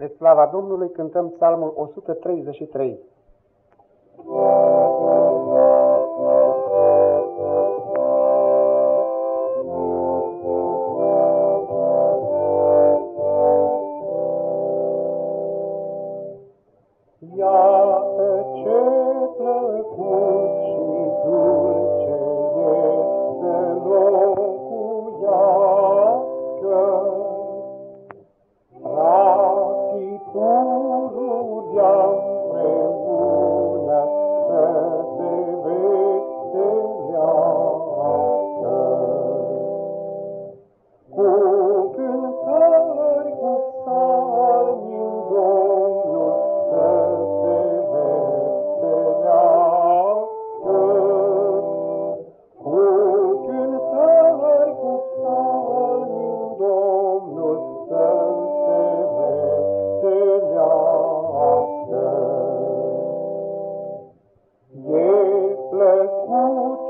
Spre slava Domnului cântăm psalmul 133. Buddha. le coûte